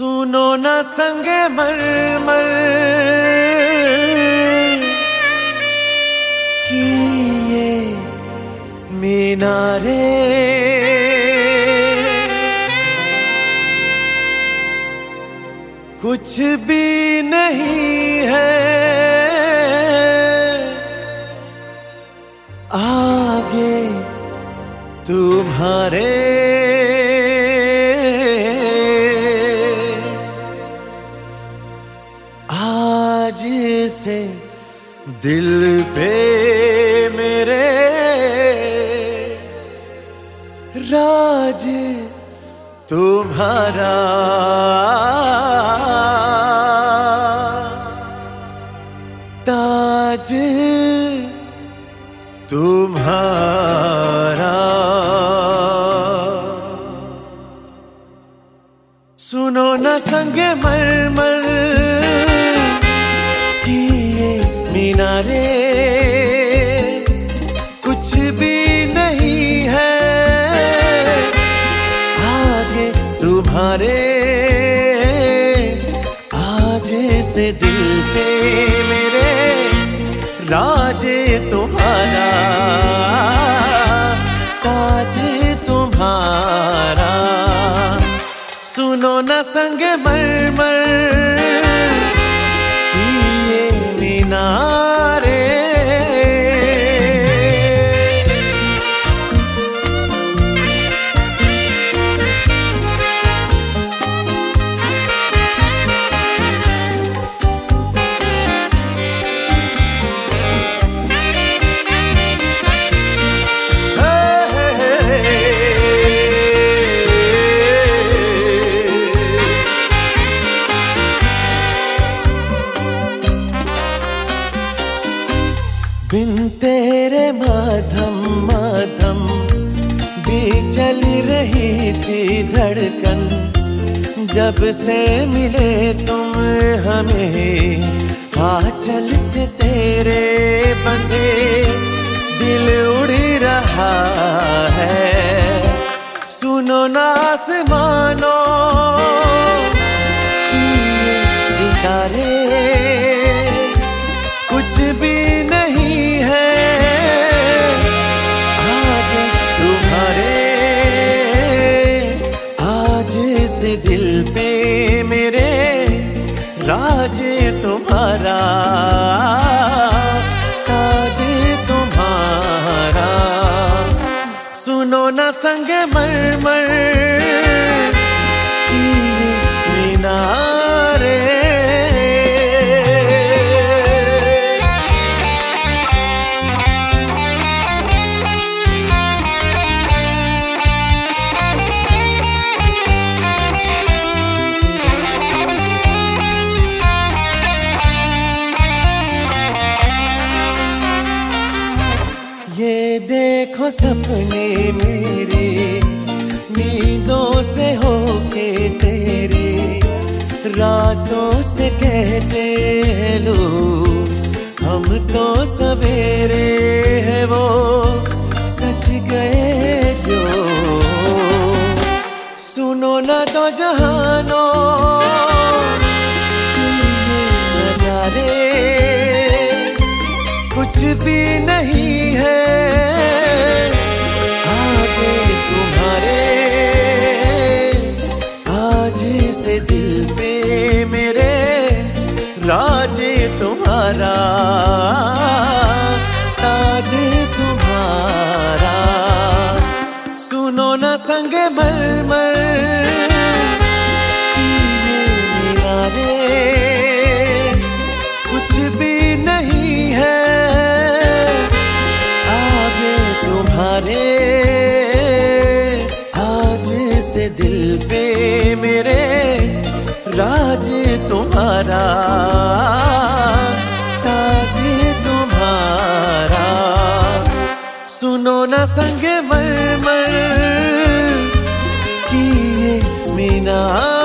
सुनो न संगे मर मर कि मीनारे। कुछ भी नहीं है। आगे तुम्हारे आज से दिल पे मेरे राज तुम्हारा। ताज तुम्हारा। तुम्हारे आज से दिल पे मेरे, राज तुम्हारा, ताज तुम्हारा। सुनो न संग मर मर बिन तेरे माधम माधम भी चल रही थी धड़कन। जब से मिले तुम हमें, आंचल से तेरे बंधे, दिल उड़ रहा है। सुनो नास मानो सितारे, कुछ भी तुम्हारा काज तुम्हारा। सुनो न संग मर मर देखो सपने मेरे, नींदों से होके तेरे, रातों से कहते हैं लोग हम तो सवेरे है वो, सच गए जो। सुनो न तो जहानो, नजारे, कुछ भी नहीं है। राज तुम्हारा ताज तुम्हारा। सुनो ना संग मर मर संग मर मर की मीना